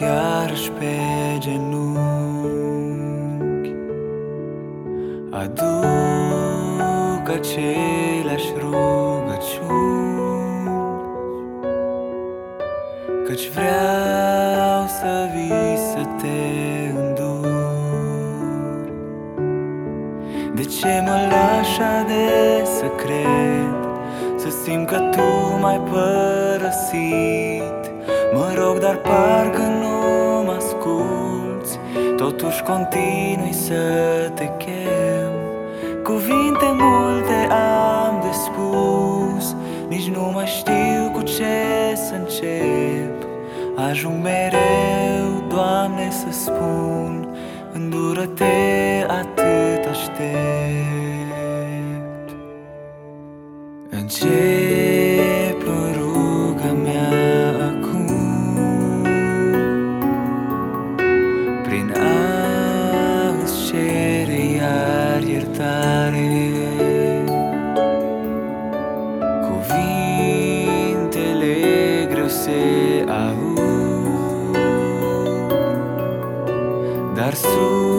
iarăși pe genunchi. Aduc aceleași rugăciuni. Căci vreau să vii să te De ce mă lași de să cred Să simt că tu m-ai părăsit. Mă rog, dar parcă nu mă asculți. Totuși continui să te chem. Cuvinte multe am de spus Nici nu mai știu cu ce să încep. Ajung mereu, Doamne, să spun Îndură-te atât aștept. Încep Prin a cere iar iertare. Cuvintele greu se aud Dar sufletul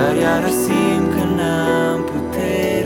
Dar iarăși simt că n-am putere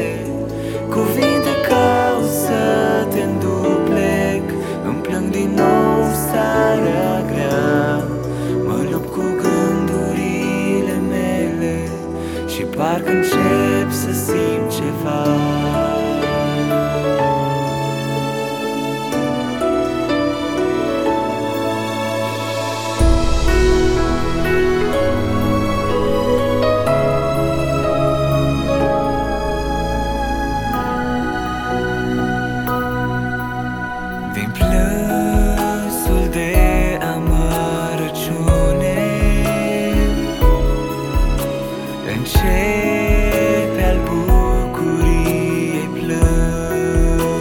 Începe al bucuriei plâns.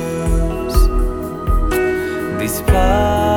Dispare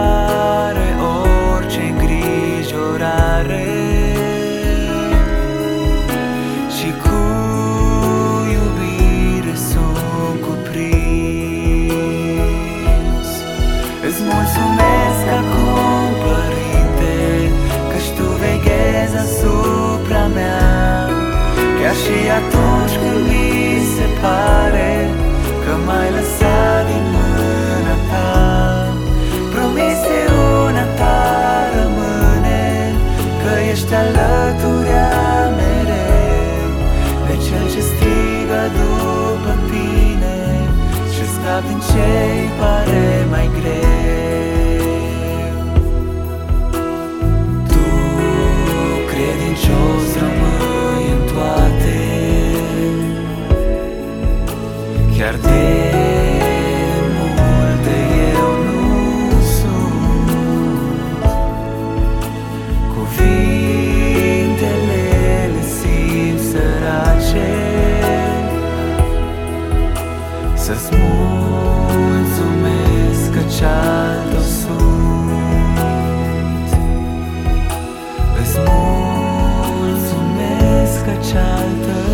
ești alături a mereu. De cel ce strigă după Tine Și scap din ce pare mai greu Să-ți mulțumesc că ce-al tău sunt Îți mulțumesc că ce-al tău